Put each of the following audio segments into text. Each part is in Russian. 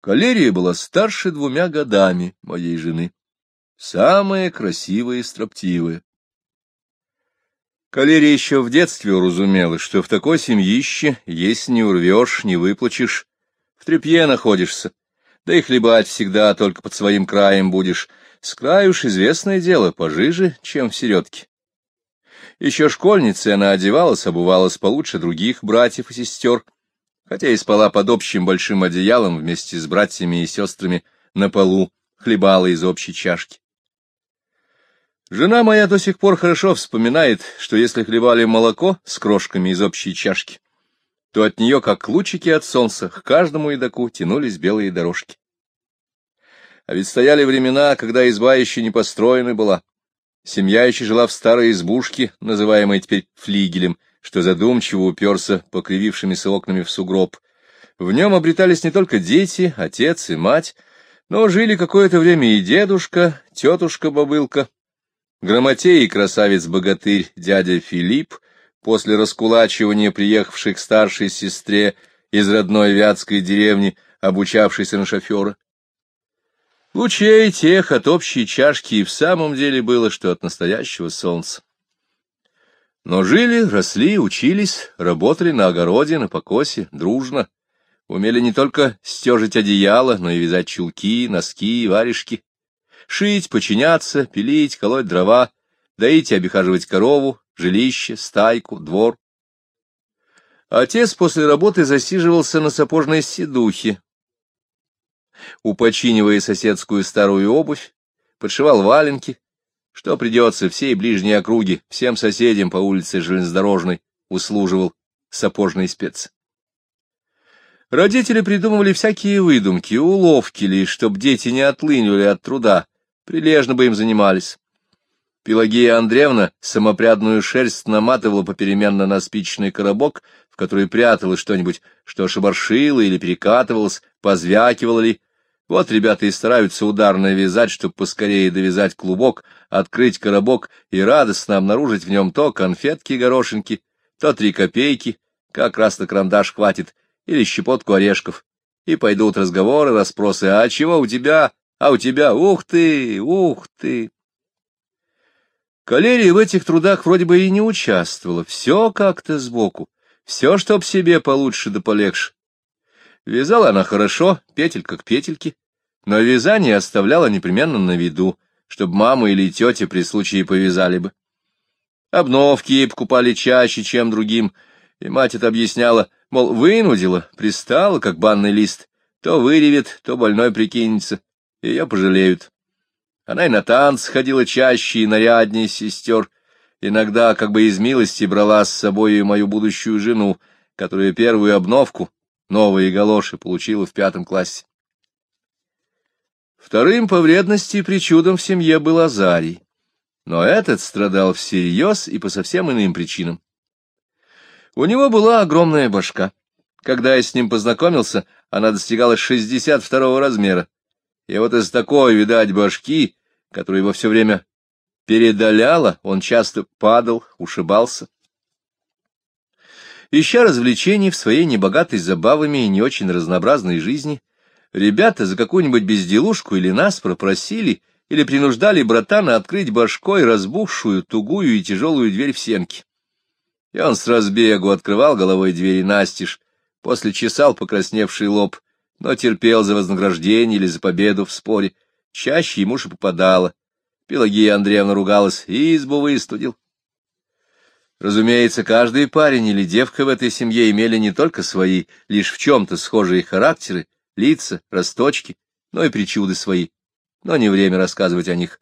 Калерия была старше двумя годами моей жены, самая красивая и строптивая. Калерия еще в детстве уразумела, что в такой семьище есть не урвешь, не выплачешь, в тряпье находишься, да и хлебать всегда только под своим краем будешь. С краю уж известное дело, пожиже, чем в середке. Еще школьницей она одевалась, обувалась получше других братьев и сестер, хотя и спала под общим большим одеялом вместе с братьями и сестрами на полу, хлебала из общей чашки. Жена моя до сих пор хорошо вспоминает, что если хлебали молоко с крошками из общей чашки, то от нее, как лучики от солнца, к каждому едоку тянулись белые дорожки. А ведь стояли времена, когда изба еще не построена была. Семья еще жила в старой избушке, называемой теперь флигелем, что задумчиво уперся покривившимися окнами в сугроб. В нем обретались не только дети, отец и мать, но жили какое-то время и дедушка, тетушка-бобылка, грамотей и красавец-богатырь дядя Филипп, после раскулачивания приехавший к старшей сестре из родной вятской деревни, обучавшейся на шофера. Лучей тех от общей чашки и в самом деле было, что от настоящего солнца. Но жили, росли, учились, работали на огороде, на покосе, дружно. Умели не только стежить одеяло, но и вязать чулки, носки, варежки. Шить, починяться, пилить, колоть дрова, доить и обихаживать корову, жилище, стайку, двор. Отец после работы засиживался на сапожной седухе, упочинивая соседскую старую обувь, подшивал валенки, что придется всей ближней округе, всем соседям по улице железнодорожной услуживал сапожный спец. Родители придумывали всякие выдумки, уловки ли, чтоб дети не отлынивали от труда, прилежно бы им занимались. Пелагея Андреевна самопрядную шерсть наматывала попеременно на спичный коробок, в который прятала что-нибудь, что шебаршило или перекатывалось, позвякивало ли, вот ребята и стараются ударно вязать, чтобы поскорее довязать клубок, открыть коробок и радостно обнаружить в нем то конфетки-горошинки, то три копейки, как раз на карандаш хватит, или щепотку орешков. И пойдут разговоры, расспросы, а чего у тебя, а у тебя, ух ты, ух ты. Калерия в этих трудах вроде бы и не участвовала, все как-то сбоку, все, чтоб себе получше да полегче. Вязала она хорошо, петелька к петельке, но вязание оставляла непременно на виду, чтобы мама или тетя при случае повязали бы. Обновки покупали чаще, чем другим, и мать это объясняла, мол, вынудила, пристала, как банный лист, то выревет, то больной прикинется, ее пожалеют. Она и на танцы ходила чаще и наряднее сестер, иногда как бы из милости брала с собой мою будущую жену, которая первую обновку, новые галоши, получила в пятом классе. Вторым по вредности и причудам в семье был Азарий, но этот страдал всерьез и по совсем иным причинам. У него была огромная башка. Когда я с ним познакомился, она достигала 62 размера. И вот из такой, видать, башки, которая его все время передаляла, он часто падал, ушибался. Ища развлечений в своей небогатой забавами и не очень разнообразной жизни, ребята за какую-нибудь безделушку или нас пропросили или принуждали братана открыть башкой разбухшую, тугую и тяжелую дверь в сенке. И он с разбегу открывал головой двери настежь, после чесал покрасневший лоб, но терпел за вознаграждение или за победу в споре. Чаще ему же попадало. Пелагея Андреевна ругалась, и избу выстудил. Разумеется, каждый парень или девка в этой семье имели не только свои, лишь в чем-то схожие характеры, лица, росточки, но и причуды свои. Но не время рассказывать о них.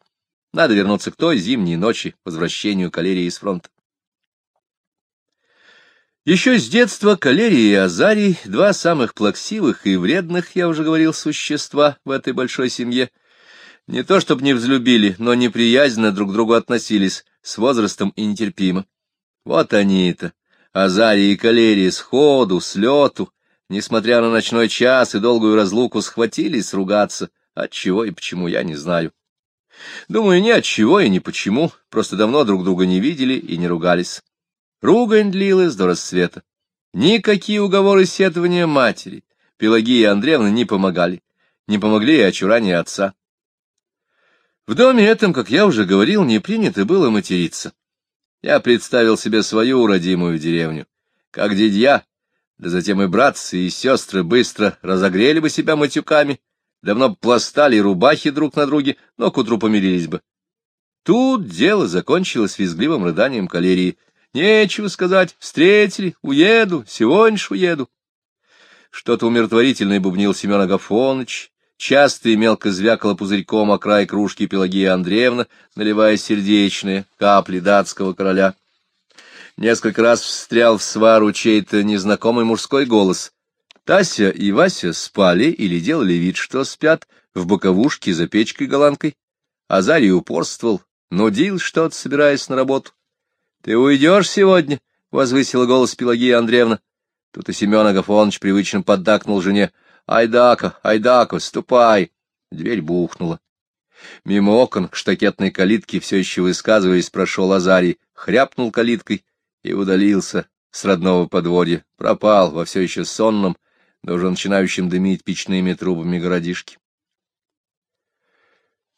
Надо вернуться к той зимней ночи, возвращению калерии из фронта. Еще с детства калерия и азарий, два самых плаксивых и вредных, я уже говорил, существа в этой большой семье, не то чтобы не взлюбили, но неприязненно друг к другу относились, с возрастом и нетерпимо. Вот они-то, азарий и калерия, сходу, слету, несмотря на ночной час и долгую разлуку, схватились ругаться, от чего и почему, я не знаю. Думаю, ни от чего и ни почему, просто давно друг друга не видели и не ругались. Ругань длилась до рассвета. Никакие уговоры сетования матери Пелагии Андреевны не помогали. не помогли и очурания отца. В доме этом, как я уже говорил, не принято было материться. Я представил себе свою родимую деревню, как дядья, да затем и братцы, и сестры быстро разогрели бы себя матюками, давно пластали рубахи друг на друге, но к утру помирились бы. Тут дело закончилось визгливым рыданием калерии. Нечего сказать, встретили, уеду, сегодня ж уеду. Что-то умиротворительное бубнил Семен Агафоныч, часто и мелко звякала пузырьком о край кружки Пелагея Андреевна, наливая сердечные капли датского короля. Несколько раз встрял в свару чей-то незнакомый мужской голос. Тася и Вася спали или делали вид, что спят, в боковушке за печкой-голландкой. Азарий упорствовал, нудил что-то, собираясь на работу. — Ты уйдешь сегодня? — возвысила голос Пелагея Андреевна. Тут и Семен Агафонович привычно поддакнул жене. — Айдака, Айдака, ступай! Дверь бухнула. Мимо окон к штакетной калитке, все еще высказываясь, прошел Азарий, хряпнул калиткой и удалился с родного подворья, пропал во все еще сонном, но уже начинающем дымить печными трубами городишки.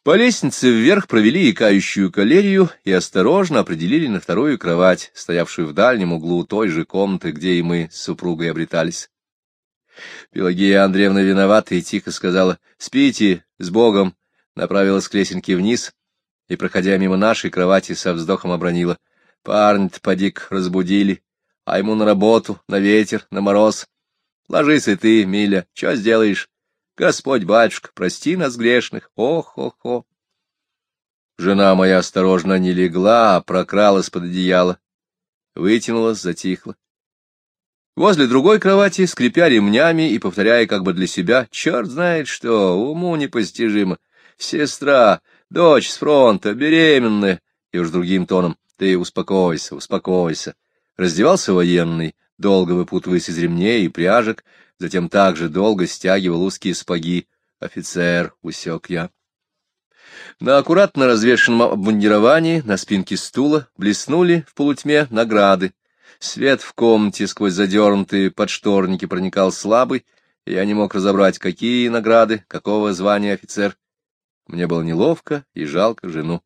По лестнице вверх провели икающую калерию и осторожно определили на вторую кровать, стоявшую в дальнем углу той же комнаты, где и мы с супругой обретались. Пелагея Андреевна виновата и тихо сказала «Спите, с Богом!» направилась к лесенке вниз и, проходя мимо нашей кровати, со вздохом обронила «Парня-то, подик, разбудили, а ему на работу, на ветер, на мороз. Ложись и ты, Миля, что сделаешь? Господь, батюшка, прости нас грешных, ох-ох-ох. Жена моя осторожно не легла, а прокралась под одеяло. Вытянулась, затихла. Возле другой кровати, скрипя ремнями и повторяя как бы для себя, черт знает что, уму непостижимо. Сестра, дочь с фронта, беременная, и уж другим тоном, ты успокойся, успокойся. Раздевался военный, долго выпутываясь из ремней и пряжек, затем также долго стягивал узкие спаги. Офицер, усек я. На аккуратно развешенном обмундировании на спинке стула блеснули в полутьме награды. Свет в комнате сквозь задернутые подшторники проникал слабый, и я не мог разобрать, какие награды, какого звания офицер. Мне было неловко и жалко жену.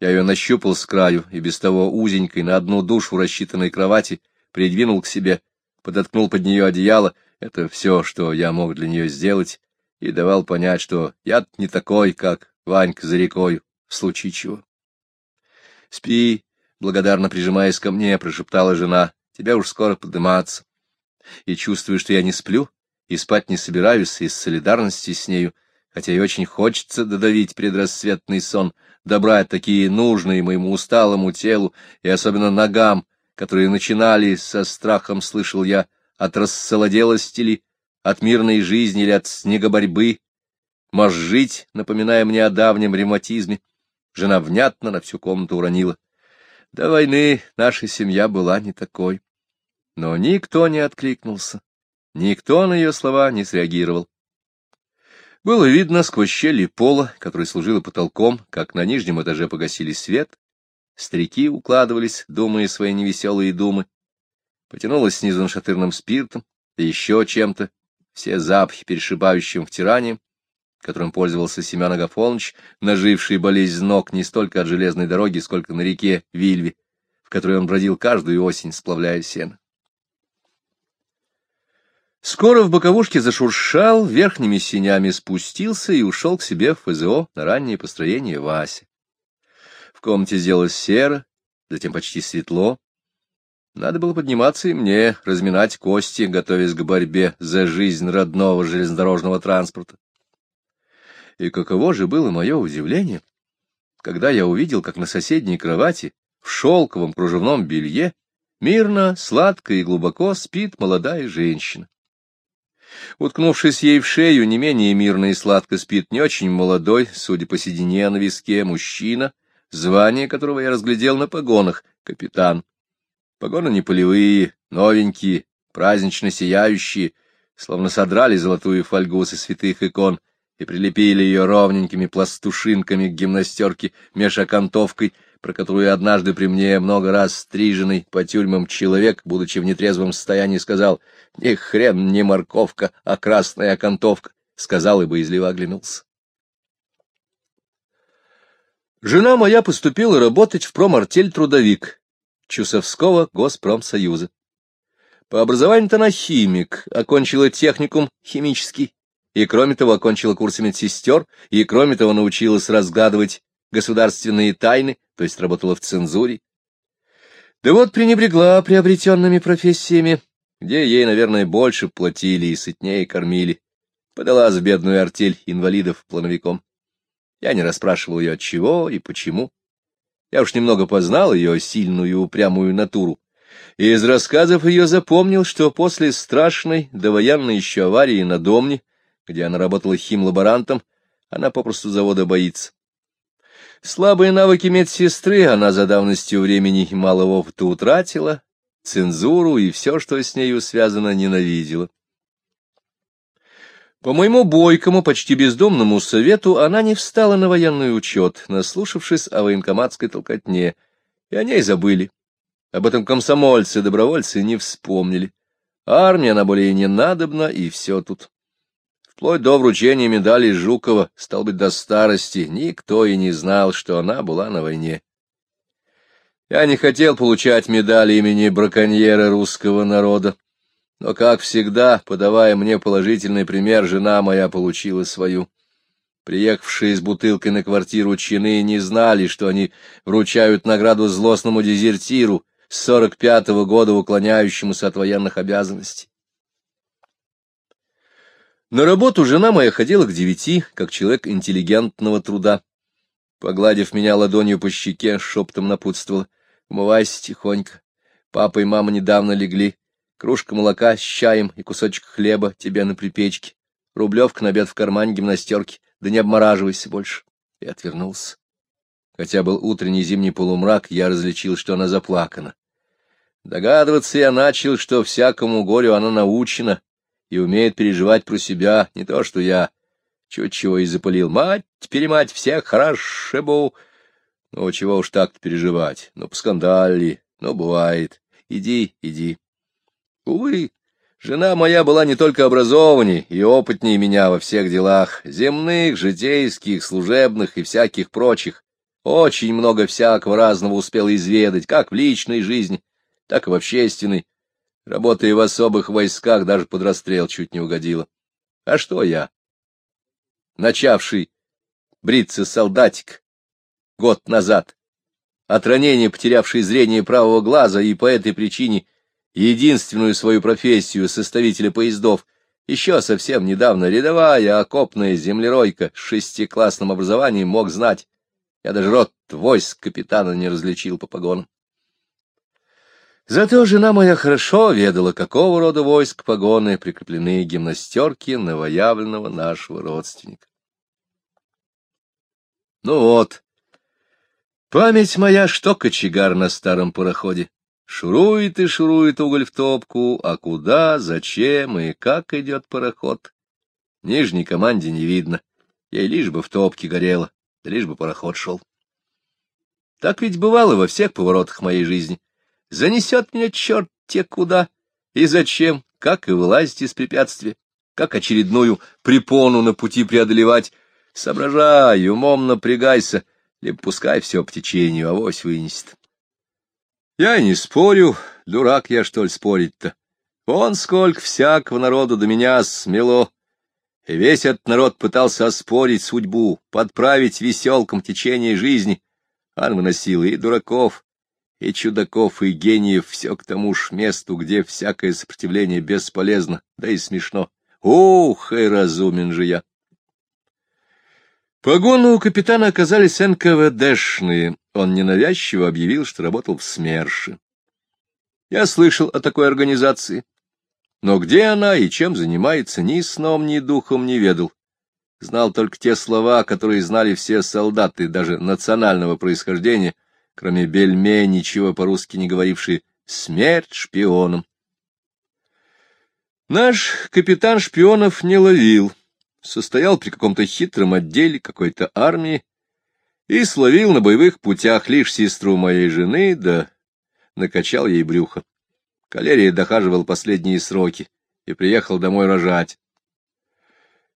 Я ее нащупал с краю, и без того узенькой на одну душу рассчитанной кровати придвинул к себе — подоткнул под нее одеяло. Это все, что я мог для нее сделать, и давал понять, что я не такой, как Ванька за рекой, в случае чего. — Спи, — благодарно прижимаясь ко мне, прошептала жена, — тебя уж скоро подниматься. И чувствую, что я не сплю, и спать не собираюсь из солидарности с нею, хотя и очень хочется додавить предрассветный сон, добрать такие нужные моему усталому телу и особенно ногам, которые начинали со страхом, слышал я, от рассолоделости ли, от мирной жизни или от снегоборьбы, мозжить, напоминая мне о давнем ревматизме. Жена внятно на всю комнату уронила. До войны наша семья была не такой. Но никто не откликнулся, никто на ее слова не среагировал. Было видно сквозь щели пола, который служил потолком, как на нижнем этаже погасили свет, Старики укладывались, думая свои невеселые думы. Потянулось снизу нашатырным спиртом, да еще чем-то, все запахи перешибающим втиранием, которым пользовался Семен Агафонович, наживший болезнь ног не столько от железной дороги, сколько на реке Вильве, в которой он бродил каждую осень, сплавляя сено. Скоро в боковушке зашуршал, верхними синями спустился и ушел к себе в ФЗО на раннее построение Вася комнате сделалось серо, затем почти светло. Надо было подниматься и мне, разминать кости, готовясь к борьбе за жизнь родного железнодорожного транспорта. И каково же было мое удивление, когда я увидел, как на соседней кровати, в шелковом кружевном белье, мирно, сладко и глубоко спит молодая женщина. Уткнувшись ей в шею, не менее мирно и сладко спит не очень молодой, судя по седине на виске, мужчина, звание которого я разглядел на погонах — капитан. Погоны не полевые, новенькие, празднично сияющие, словно содрали золотую фольгу со святых икон и прилепили ее ровненькими пластушинками к гимнастерке меж окантовкой, про которую однажды при мне много раз стриженный по тюрьмам человек, будучи в нетрезвом состоянии, сказал «Ни хрен не морковка, а красная окантовка». — сказал и боязливо оглянулся. Жена моя поступила работать в промартель «Трудовик» Чусовского госпромсоюза. По образованию-то она химик, окончила техникум химический, и, кроме того, окончила курсы медсестер, и, кроме того, научилась разгадывать государственные тайны, то есть работала в цензуре. Да вот пренебрегла приобретенными профессиями, где ей, наверное, больше платили и сытнее кормили. Подала за бедную артель инвалидов плановиком. Я не расспрашивал ее от чего и почему. Я уж немного познал ее сильную упрямую натуру, и из рассказов ее запомнил, что после страшной довоенной еще аварии на Домне, где она работала химлаборантом, она попросту завода боится. Слабые навыки медсестры она за давностью времени малого опыта утратила, цензуру и все, что с нею связано, ненавидела. По моему бойкому, почти бездомному совету она не встала на военный учет, наслушавшись о военкоматской толкотне, и о ней забыли. Об этом комсомольцы-добровольцы не вспомнили. Армия она более не надобна, и все тут. Вплоть до вручения медали Жукова, стал быть, до старости, никто и не знал, что она была на войне. Я не хотел получать медали имени браконьера русского народа. Но, как всегда, подавая мне положительный пример, жена моя получила свою. Приехавшие с бутылкой на квартиру чины не знали, что они вручают награду злостному дезертиру с сорок пятого года уклоняющемуся от военных обязанностей. На работу жена моя ходила к девяти, как человек интеллигентного труда. Погладив меня ладонью по щеке, шептом напутствовала. Умывайся тихонько. Папа и мама недавно легли. Кружка молока с чаем и кусочек хлеба тебе на припечке. Рублевка на обед в кармане гимнастерки. Да не обмораживайся больше. И отвернулся. Хотя был утренний зимний полумрак, я различил, что она заплакана. Догадываться я начал, что всякому горю она научена и умеет переживать про себя, не то что я. Чуть чего и запалил. Мать, перемать, всех хорошебу. Ну, чего уж так-то переживать. Ну, поскандали, ну, бывает. Иди, иди. Увы, жена моя была не только образованней и опытнее меня во всех делах, земных, житейских, служебных и всяких прочих. Очень много всякого разного успела изведать, как в личной жизни, так и в общественной. Работая в особых войсках, даже под расстрел чуть не угодила. А что я? Начавший бриться солдатик год назад, от ранения потерявший зрение правого глаза и по этой причине единственную свою профессию составителя поездов, еще совсем недавно рядовая окопная землеройка с шестиклассным образованием мог знать. Я даже рот войск капитана не различил по погонам. Зато жена моя хорошо ведала, какого рода войск погоны прикреплены гимнастерки новоявленного нашего родственника. Ну вот, память моя, что кочегар на старом пароходе. Шурует и шурует уголь в топку, а куда, зачем и как идет пароход. Нижней команде не видно, ей лишь бы в топке горело, лишь бы пароход шел. Так ведь бывало во всех поворотах моей жизни. Занесет меня черт те куда и зачем, как и вылазить из препятствия, как очередную препону на пути преодолевать. Соображай, умом напрягайся, либо пускай все по течению, авось вынесет. Я не спорю, дурак я, что ли, спорить-то. Вон сколько всякого народу до меня смело. И весь этот народ пытался оспорить судьбу, подправить веселком течение жизни. Ан выносил и дураков, и чудаков, и гениев, все к тому ж месту, где всякое сопротивление бесполезно, да и смешно. Ух, и разумен же я! Погоны у капитана оказались НКВДшные. Он ненавязчиво объявил, что работал в СМЕРШе. Я слышал о такой организации, но где она и чем занимается, ни сном, ни духом не ведал. Знал только те слова, которые знали все солдаты, даже национального происхождения, кроме Бельме, ничего по-русски не говорившие «смерть шпионам». Наш капитан шпионов не ловил состоял при каком-то хитром отделе какой-то армии и словил на боевых путях лишь сестру моей жены, да накачал ей брюхо. Калерия дохаживал последние сроки и приехал домой рожать.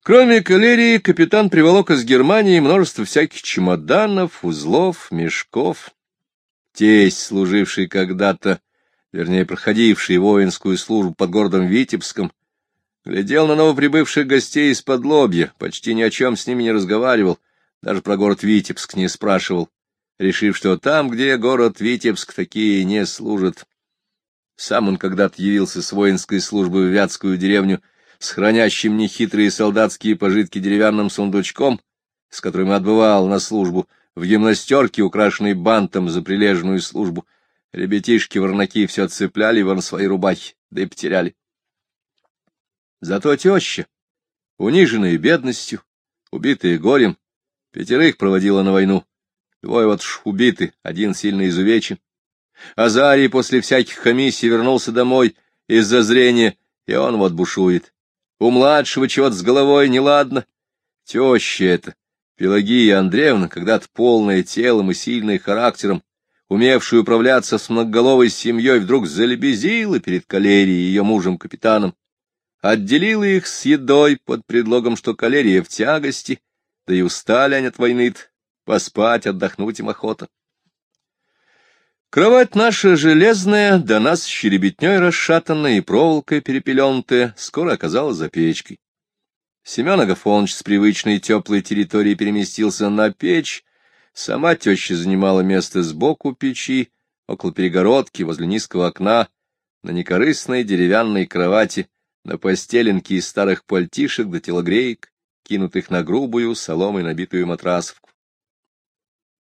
Кроме калерии, капитан приволок из Германии множество всяких чемоданов, узлов, мешков. Тесть, служивший когда-то, вернее, проходивший воинскую службу под городом Витебском, глядел на новоприбывших гостей из-под лобья, почти ни о чем с ними не разговаривал, даже про город Витебск не спрашивал, решив, что там, где город Витебск, такие не служат. Сам он когда-то явился с воинской службы в Вятскую деревню с хранящим нехитрые солдатские пожитки деревянным сундучком, с которым отбывал на службу, в гимнастерке, украшенной бантом за прилежную службу. Ребятишки-ворнаки все цепляли его свои рубахи, да и потеряли. Зато теща, униженная бедностью, убитая горем, пятерых проводила на войну. Двое вот ж убиты, один сильно изувечен. Азарий после всяких комиссий вернулся домой из-за зрения, и он вот бушует. У младшего чего-то с головой неладно. Теща эта, Пелагия Андреевна, когда-то полная телом и сильной характером, умевшая управляться с многоголовой семьей, вдруг залебезила перед калерией ее мужем-капитаном, отделила их с едой под предлогом, что калерия в тягости, да и устали они от войны поспать, отдохнуть им охота. Кровать наша железная, до нас щеребетней расшатанная и проволокой перепеленутая, скоро оказалась за печкой. Семен Агафонович с привычной теплой территории переместился на печь, сама теща занимала место сбоку печи, около перегородки, возле низкого окна, на некорыстной деревянной кровати, на постеленке из старых пальтишек до телогреек, кинутых на грубую соломой набитую матрасовку.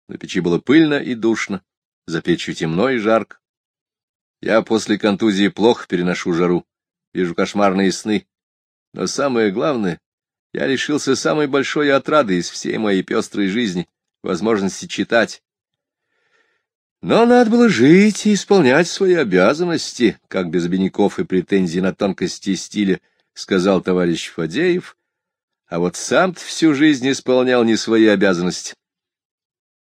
На печи было пыльно и душно за печью темно и жарко. Я после контузии плохо переношу жару, вижу кошмарные сны. Но самое главное, я лишился самой большой отрады из всей моей пестрой жизни, возможности читать. Но надо было жить и исполнять свои обязанности, как без обиняков и претензий на тонкости стиля, сказал товарищ Фадеев, а вот сам всю жизнь исполнял не свои обязанности.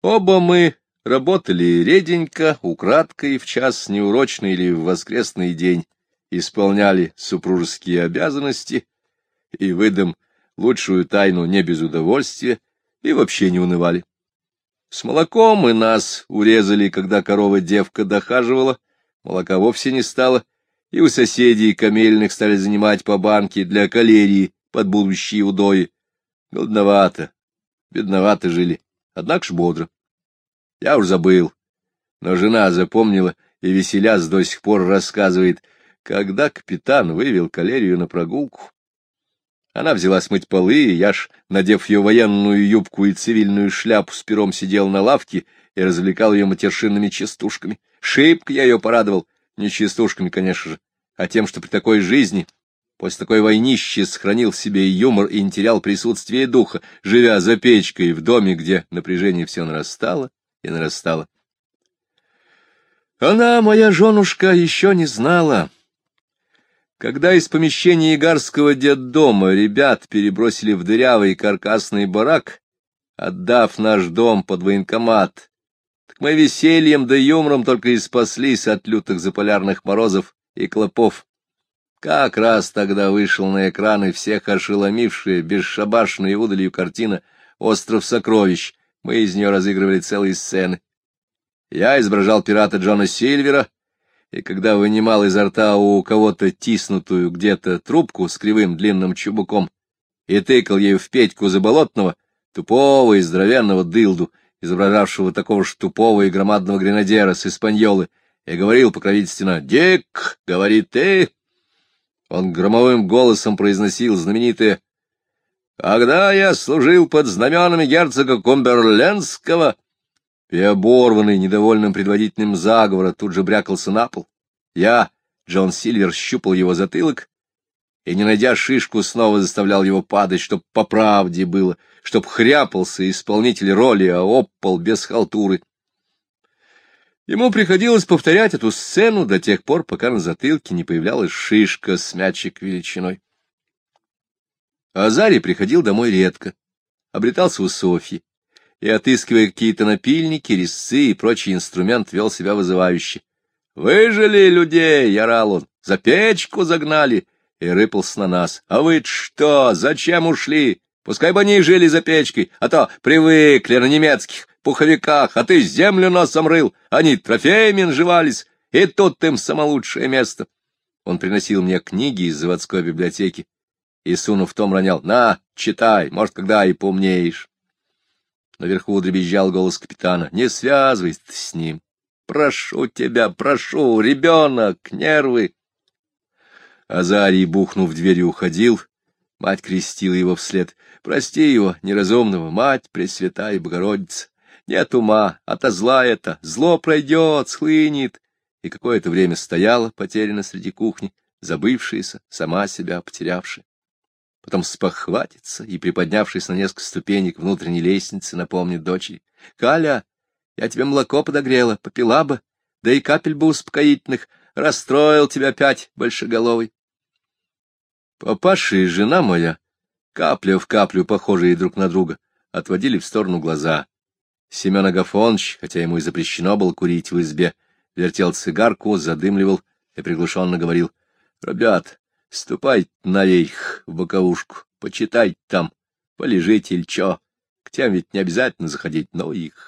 Оба мы Работали реденько, украдкой, в час неурочный или в воскресный день, исполняли супружеские обязанности и, выдам лучшую тайну не без удовольствия, и вообще не унывали. С молоком и нас урезали, когда корова-девка дохаживала, молока вовсе не стало, и у соседей камельных стали занимать по банке для калерии под будущие удои. Голодновато, бедновато жили, однако ж бодро. Я уж забыл. Но жена запомнила и, веселясь, до сих пор рассказывает, когда капитан вывел калерию на прогулку. Она взяла смыть полы, и я ж, надев ее военную юбку и цивильную шляпу, с пером сидел на лавке и развлекал ее матершинными частушками. Шибко я ее порадовал, не частушками, конечно же, а тем, что при такой жизни, после такой войнищи, сохранил в себе юмор и не терял присутствие духа, живя за печкой в доме, где напряжение все нарастало и нарастала. Она, моя женушка, еще не знала. Когда из помещения Игарского детдома ребят перебросили в дырявый каркасный барак, отдав наш дом под военкомат, так мы весельем да юмором только и спаслись от лютых заполярных морозов и клопов. Как раз тогда вышел на экраны всех ошеломившая бесшабашной удалью картина «Остров сокровищ», мы из нее разыгрывали целые сцены. Я изображал пирата Джона Сильвера, и когда вынимал изо рта у кого-то тиснутую где-то трубку с кривым длинным чубуком и тыкал ею в Петьку Заболотного, тупого и здоровенного дылду, изображавшего такого же тупого и громадного гренадера с испаньолы, и говорил покровительственно «Дик, говорит ты!» Он громовым голосом произносил знаменитое когда я служил под знаменами герцога Кумберлендского, и оборванный недовольным предводительным заговора тут же брякался на пол, я, Джон Сильвер, щупал его затылок и, не найдя шишку, снова заставлял его падать, чтоб по правде было, чтоб хряпался исполнитель роли, а оппал без халтуры. Ему приходилось повторять эту сцену до тех пор, пока на затылке не появлялась шишка с мячик величиной. Азарий приходил домой редко, обретался у Софьи, и, отыскивая какие-то напильники, резцы и прочий инструмент, вел себя вызывающе. «Выжили людей!» — ярал он. «За печку загнали! и рыпался на нас. — А вы что? Зачем ушли? Пускай бы они жили за печкой, а то привыкли на немецких пуховиках, а ты землю носом рыл, они трофеями наживались, и тут им само лучшее место. Он приносил мне книги из заводской библиотеки и, сунув том, ронял. — На, читай, может, когда и помнеешь. Наверху дребезжал голос капитана. — Не связывайся с ним. Прошу тебя, прошу, ребенок, нервы. Азарий, бухнув дверью, уходил. Мать крестила его вслед. Прости его, неразумного, мать, Пресвятая Богородица. Нет ума, ото зла это, зло пройдет, схлынет. И какое-то время стояла, потеряна среди кухни, забывшаяся, сама себя потерявшая. Потом спохватится и, приподнявшись на несколько ступенек внутренней лестницы, напомнит дочери. — Каля, я тебе молоко подогрела, попила бы, да и капель бы успокоительных, расстроил тебя опять, большеголовый. Папаша и жена моя, капля в каплю похожие друг на друга, отводили в сторону глаза. Семен Агафонович, хотя ему и запрещено было курить в избе, вертел цигарку, задымливал и приглушенно говорил, — Ребят, ступайте наверх в боковушку, почитайте там, полежите или чё. К тем ведь не обязательно заходить, но их.